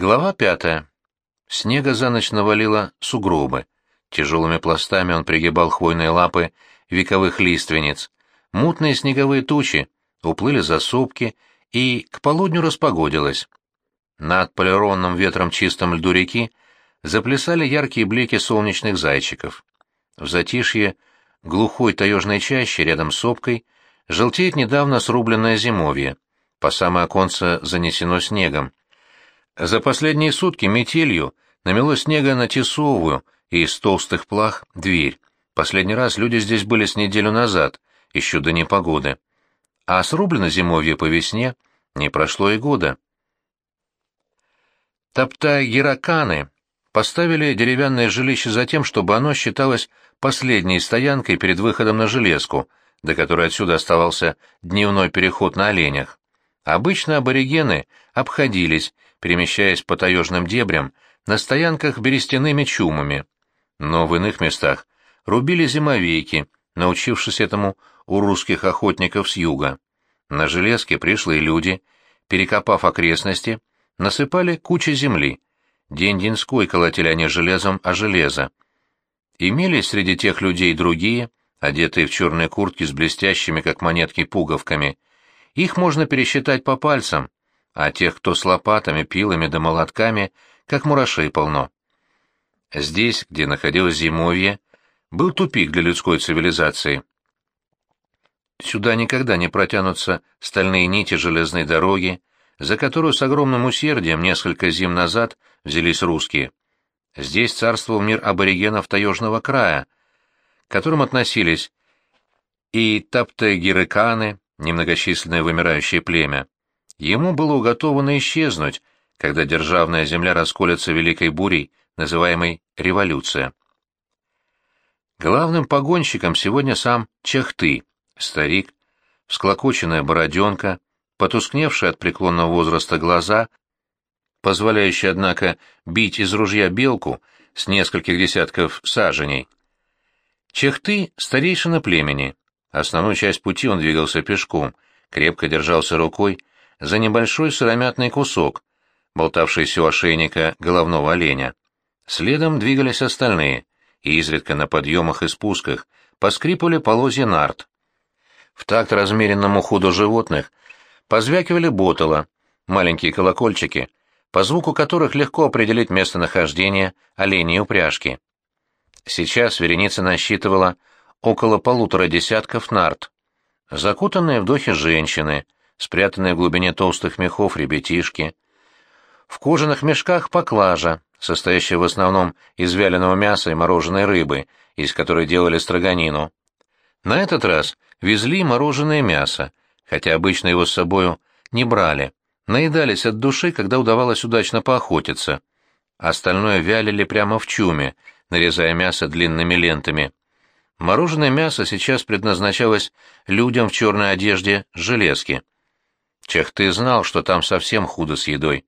Глава пятая. Снега за ночь навалило сугробы. Тяжелыми пластами он пригибал хвойные лапы вековых лиственниц. Мутные снеговые тучи уплыли за сопки, и к полудню распогодилось. Над полированным ветром чистом льду реки заплясали яркие блики солнечных зайчиков. В затишье глухой таежной чаще рядом с сопкой желтеет недавно срубленное зимовье. По самое оконце занесено снегом. За последние сутки метелью намело снега на тесовую и из толстых плах дверь. Последний раз люди здесь были с неделю назад, еще до непогоды. А срублено зимовье по весне не прошло и года. Топтая гераканы поставили деревянное жилище за тем, чтобы оно считалось последней стоянкой перед выходом на железку, до которой отсюда оставался дневной переход на оленях. Обычно аборигены обходились, перемещаясь по таежным дебрям, на стоянках берестяными чумами. Но в иных местах рубили зимовейки, научившись этому у русских охотников с юга. На железке пришлые люди, перекопав окрестности, насыпали кучи земли. День-деньской колотили они железом о железо. Имелись среди тех людей другие, одетые в черные куртки с блестящими, как монетки, пуговками. Их можно пересчитать по пальцам, а тех, кто с лопатами, пилами да молотками, как мурашей полно. Здесь, где находилось зимовье, был тупик для людской цивилизации. Сюда никогда не протянутся стальные нити железной дороги, за которую с огромным усердием несколько зим назад взялись русские. Здесь царствовал мир аборигенов таежного края, к которым относились и таптегирыканы, немногочисленное вымирающее племя. Ему было уготовано исчезнуть, когда державная земля расколется великой бурей, называемой революция. Главным погонщиком сегодня сам Чехты, старик, всклокоченная бороденка, потускневшие от преклонного возраста глаза, позволяющие, однако, бить из ружья белку с нескольких десятков саженей. Чехты — старейшина племени. Основную часть пути он двигался пешком, крепко держался рукой за небольшой сыромятный кусок, болтавшийся у ошейника головного оленя. Следом двигались остальные, и изредка на подъемах и спусках поскрипывали полозья нарт. В такт размеренному ходу животных позвякивали ботала, маленькие колокольчики, по звуку которых легко определить местонахождение оленей упряжки. Сейчас вереница насчитывала около полутора десятков нарт. Закутанные в духе женщины, спрятанные в глубине толстых мехов ребятишки. В кожаных мешках поклажа, состоящая в основном из вяленого мяса и мороженой рыбы, из которой делали строганину. На этот раз везли мороженое мясо, хотя обычно его с собою не брали, наедались от души, когда удавалось удачно поохотиться. Остальное вялили прямо в чуме, нарезая мясо длинными лентами. Мороженое мясо сейчас предназначалось людям в черной одежде железки. Чехты знал, что там совсем худо с едой.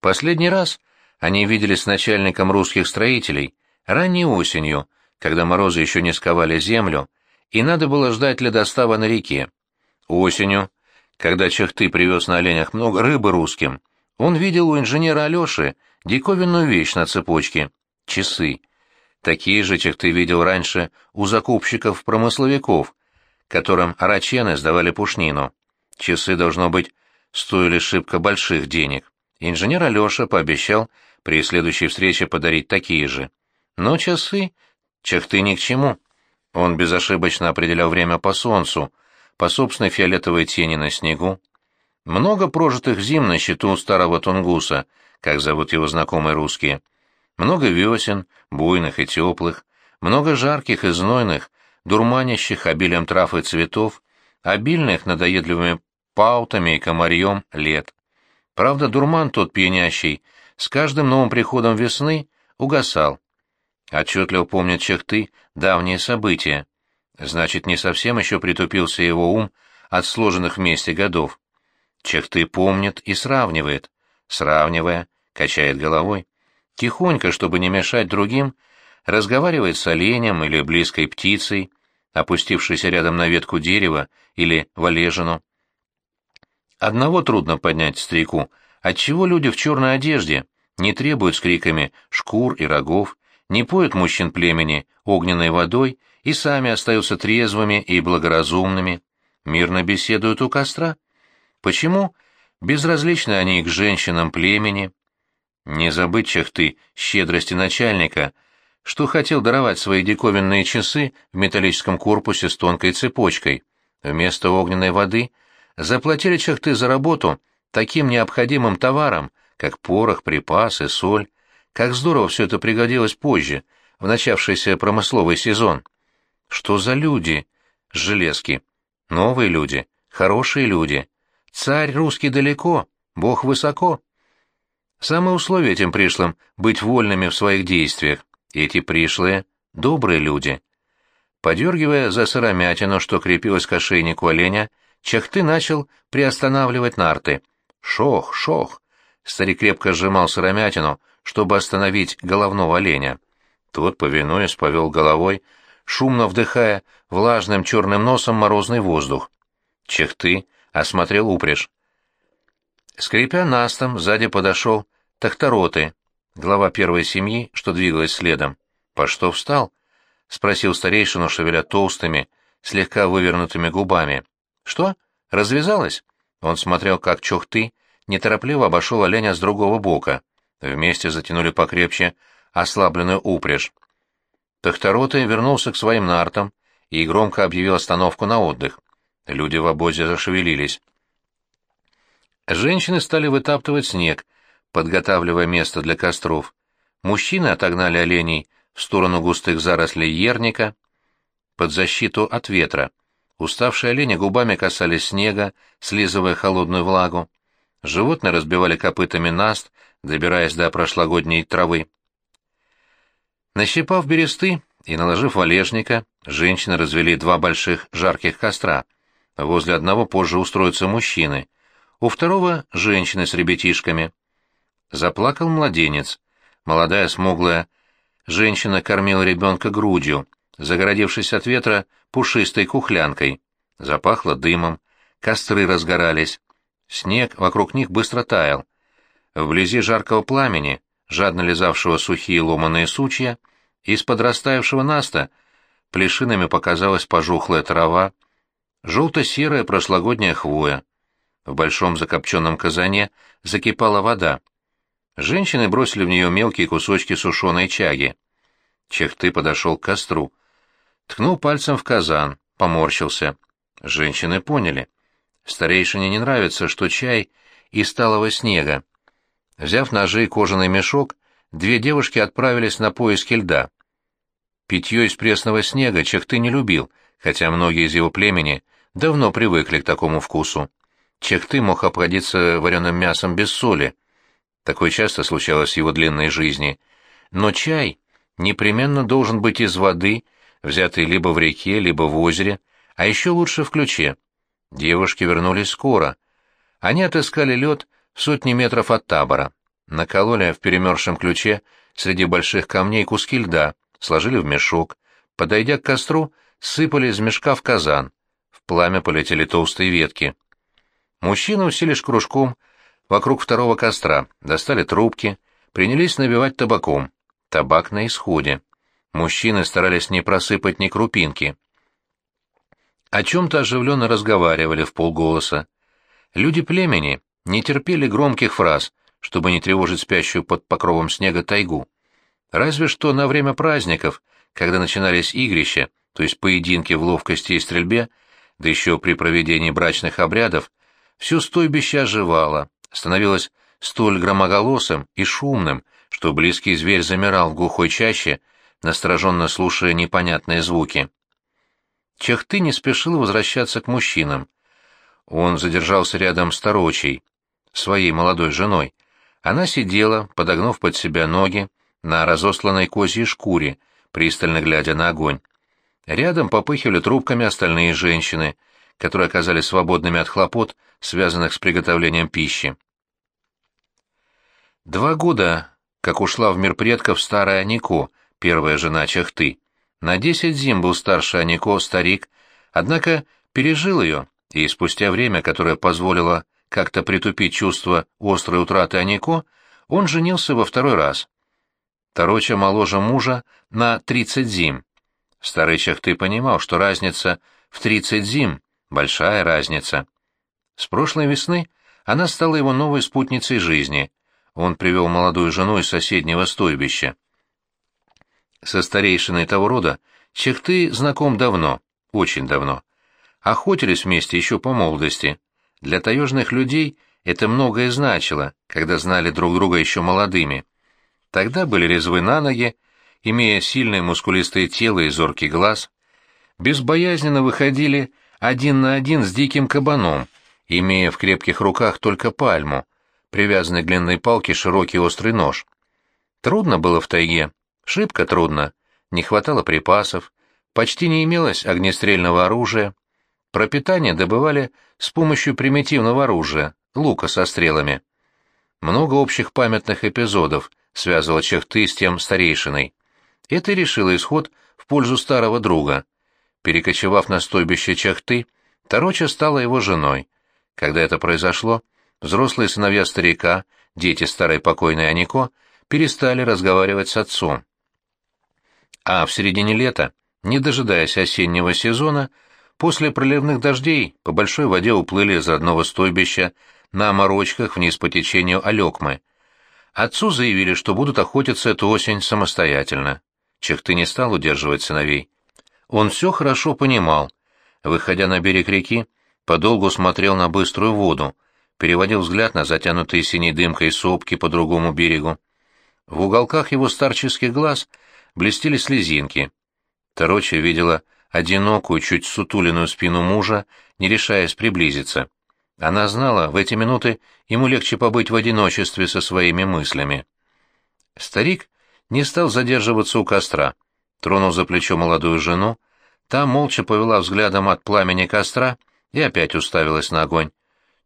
Последний раз они виделись с начальником русских строителей ранней осенью, когда морозы еще не сковали землю, и надо было ждать ледостава на реке. Осенью, когда Чехты привез на оленях много рыбы русским, он видел у инженера Алеши диковинную вещь на цепочке — часы. Такие же Чехты видел раньше у закупщиков-промысловиков, которым арачены сдавали пушнину. Часы, должно быть, стоили шибко больших денег. Инженер Алеша пообещал при следующей встрече подарить такие же. Но часы чехты ни к чему. Он безошибочно определял время по солнцу, по собственной фиолетовой тени на снегу. Много прожитых зим на счету старого Тунгуса, как зовут его знакомые русские. Много весен, буйных и теплых, много жарких и знойных, дурманящих обилием трав и цветов, обильных надоедливыми паутами и комарьем лет. Правда, дурман тот пьянящий с каждым новым приходом весны угасал. Отчетливо помнят чехты давние события. Значит, не совсем еще притупился его ум от сложенных вместе годов. Чехты помнит и сравнивает. Сравнивая, качает головой. Тихонько, чтобы не мешать другим, разговаривает с оленем или близкой птицей, опустившейся рядом на ветку дерева или валежину. Одного трудно поднять старику, отчего люди в черной одежде не требуют с криками шкур и рогов, не поют мужчин племени огненной водой и сами остаются трезвыми и благоразумными, мирно беседуют у костра. Почему? Безразличны они к женщинам племени. Не забыть чахты щедрости начальника, что хотел даровать свои диковинные часы в металлическом корпусе с тонкой цепочкой. Вместо огненной воды заплатили чахты за работу таким необходимым товаром, как порох, припасы, соль. Как здорово все это пригодилось позже, в начавшийся промысловый сезон. Что за люди? Железки. Новые люди, хорошие люди. Царь русский далеко, бог высоко. Самое условие этим пришлым — быть вольными в своих действиях. Эти пришлые — добрые люди. Подергивая за сыромятину, что крепилось к ошейнику оленя, Чахты начал приостанавливать нарты. Шох, шох. Старик крепко сжимал сыромятину, чтобы остановить головного оленя. Тот, повинуясь, повел головой, шумно вдыхая влажным черным носом морозный воздух. Чехты осмотрел упряжь. Скрипя настом, сзади подошел Тахтороты, глава первой семьи, что двигалась следом. «По что встал?» — спросил старейшину, шевеля толстыми, слегка вывернутыми губами. «Что? Развязалась?» Он смотрел, как чохты неторопливо обошел оленя с другого бока. Вместе затянули покрепче ослабленную упряжь. Тахтороты вернулся к своим нартам и громко объявил остановку на отдых. Люди в обозе зашевелились. Женщины стали вытаптывать снег, подготавливая место для костров. Мужчины отогнали оленей в сторону густых зарослей ерника под защиту от ветра. Уставшие олени губами касались снега, слизывая холодную влагу. Животные разбивали копытами наст, добираясь до прошлогодней травы. Нащипав бересты и наложив валежника, женщины развели два больших жарких костра. Возле одного позже устроятся мужчины, у второго — женщины с ребятишками. Заплакал младенец. Молодая смуглая женщина кормила ребенка грудью, загородившись от ветра пушистой кухлянкой. Запахло дымом, костры разгорались. Снег вокруг них быстро таял. Вблизи жаркого пламени, жадно лизавшего сухие ломаные сучья, из-под растаявшего наста плешинами показалась пожухлая трава, желто-серая прошлогодняя хвоя. В большом закопченном казане закипала вода. Женщины бросили в нее мелкие кусочки сушеной чаги. Чехты подошел к костру. Ткнул пальцем в казан, поморщился. Женщины поняли. Старейшине не нравится, что чай из сталого снега. Взяв ножи и кожаный мешок, две девушки отправились на поиски льда. Питье из пресного снега Чехты не любил, хотя многие из его племени давно привыкли к такому вкусу. Чехты мог обходиться вареным мясом без соли. Такое часто случалось в его длинной жизни. Но чай непременно должен быть из воды, взятой либо в реке, либо в озере, а еще лучше в ключе. Девушки вернулись скоро. Они отыскали лед в сотни метров от табора. Накололи в перемерзшем ключе среди больших камней куски льда, сложили в мешок. Подойдя к костру, сыпали из мешка в казан. В пламя полетели толстые ветки. Мужчины уселись кружком вокруг второго костра, достали трубки, принялись набивать табаком. Табак на исходе. Мужчины старались не просыпать ни крупинки. О чем-то оживленно разговаривали в полголоса. Люди племени не терпели громких фраз, чтобы не тревожить спящую под покровом снега тайгу. Разве что на время праздников, когда начинались игрища, то есть поединки в ловкости и стрельбе, да еще при проведении брачных обрядов, все стойбище оживало, становилось столь громоголосым и шумным, что близкий зверь замирал в глухой чаще, настороженно слушая непонятные звуки. Чехты не спешил возвращаться к мужчинам. Он задержался рядом с Торочей, своей молодой женой. Она сидела, подогнув под себя ноги, на разосланной козьей шкуре, пристально глядя на огонь. Рядом попыхивали трубками остальные женщины, которые оказались свободными от хлопот, связанных с приготовлением пищи. Два года, как ушла в мир предков старая Анико, первая жена Чахты. На десять зим был старше Анико старик, однако пережил ее, и спустя время, которое позволило как-то притупить чувство острой утраты Анико, он женился во второй раз. Тороча моложе мужа на 30 зим. Старый Чахты понимал, что разница в 30 зим — большая разница. С прошлой весны она стала его новой спутницей жизни. Он привел молодую жену из соседнего стойбища. Со старейшиной того рода Чехты знаком давно, очень давно. Охотились вместе еще по молодости. Для таежных людей это многое значило, когда знали друг друга еще молодыми. Тогда были резвы на ноги, имея сильное мускулистое тело и зоркий глаз, безбоязненно выходили один на один с диким кабаном, имея в крепких руках только пальму, привязанный к длинной палке широкий острый нож. Трудно было в тайге, шибко трудно, не хватало припасов, почти не имелось огнестрельного оружия, пропитание добывали с помощью примитивного оружия, лука со стрелами. Много общих памятных эпизодов связывало Чехты с тем старейшиной. Это решило исход в пользу старого друга. Перекочевав на стойбище Чахты, Тароча стала его женой. Когда это произошло, взрослые сыновья старика, дети старой покойной Анико, перестали разговаривать с отцом. А в середине лета, не дожидаясь осеннего сезона, после проливных дождей по большой воде уплыли из родного стойбища на морочках вниз по течению Алекмы. Отцу заявили, что будут охотиться эту осень самостоятельно. Чехты не стал удерживать сыновей. Он все хорошо понимал. Выходя на берег реки, подолгу смотрел на быструю воду, переводил взгляд на затянутые синей дымкой сопки по другому берегу. В уголках его старческих глаз блестели слезинки. Тороча видела одинокую, чуть сутуленную спину мужа, не решаясь приблизиться. Она знала, в эти минуты ему легче побыть в одиночестве со своими мыслями. Старик не стал задерживаться у костра. Тронул за плечо молодую жену, та молча повела взглядом от пламени костра и опять уставилась на огонь.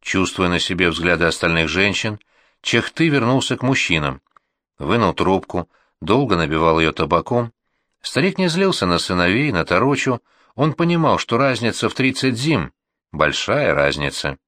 Чувствуя на себе взгляды остальных женщин, Чехты вернулся к мужчинам. Вынул трубку, долго набивал ее табаком. Старик не злился на сыновей, на Торочу, он понимал, что разница в тридцать зим — большая разница.